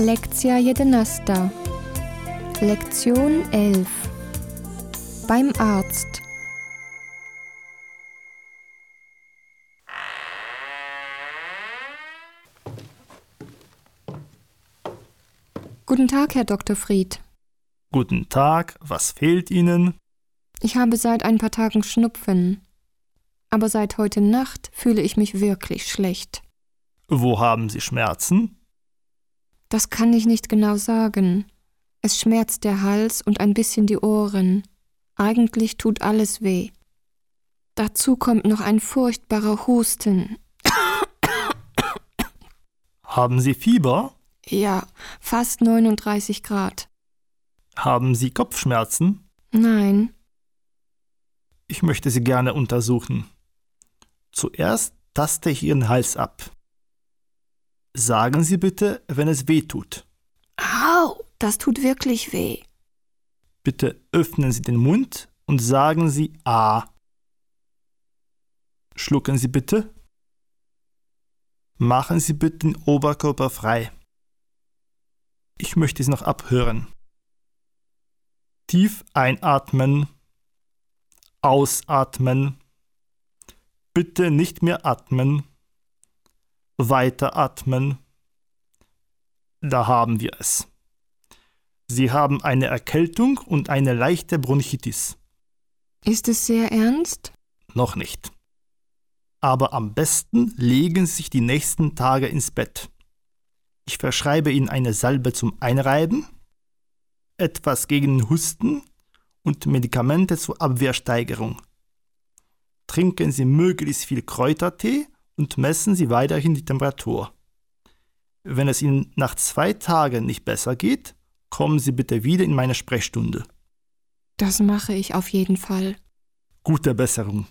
Lekcja 11. Lektion 11. Beim Arzt. Guten Tag, Herr Dr. Fried. Guten Tag, was fehlt Ihnen? Ich habe seit ein paar Tagen Schnupfen. Aber seit heute Nacht fühle ich mich wirklich schlecht. Wo haben Sie Schmerzen? Das kann ich nicht genau sagen. Es schmerzt der Hals und ein bisschen die Ohren. Eigentlich tut alles weh. Dazu kommt noch ein furchtbarer Husten. Haben Sie Fieber? Ja, fast 39 Grad. Haben Sie Kopfschmerzen? Nein, Ich möchte Sie gerne untersuchen. Zuerst taste ich Ihren Hals ab. Sagen Sie bitte, wenn es weh tut. Au, das tut wirklich weh. Bitte öffnen Sie den Mund und sagen Sie A. Schlucken Sie bitte. Machen Sie bitte den Oberkörper frei. Ich möchte Sie noch abhören. Tief einatmen. Ausatmen. Bitte nicht mehr atmen. Weiter atmen. Da haben wir es. Sie haben eine Erkältung und eine leichte Bronchitis. Ist es sehr ernst? Noch nicht. Aber am besten legen Sie sich die nächsten Tage ins Bett. Ich verschreibe Ihnen eine Salbe zum Einreiben, etwas gegen Husten und Medikamente zur Abwehrsteigerung. Trinken Sie möglichst viel Kräutertee und messen Sie weiterhin die Temperatur. Wenn es Ihnen nach zwei Tagen nicht besser geht, kommen Sie bitte wieder in meine Sprechstunde. Das mache ich auf jeden Fall. Gute Besserung.